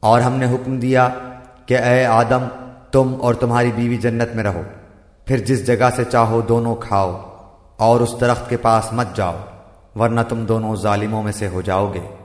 اور ہم نے حکم دیا کہ اے آدم، تم اور تمہاری بیوی جنت میں رہو۔ پھر جس جگہ سے چاہو دونوں کھاؤ اور اس درخت کے پاس مت جاؤ، ورنہ تم دونوں ظالموں میں سے ہو جاؤ گے۔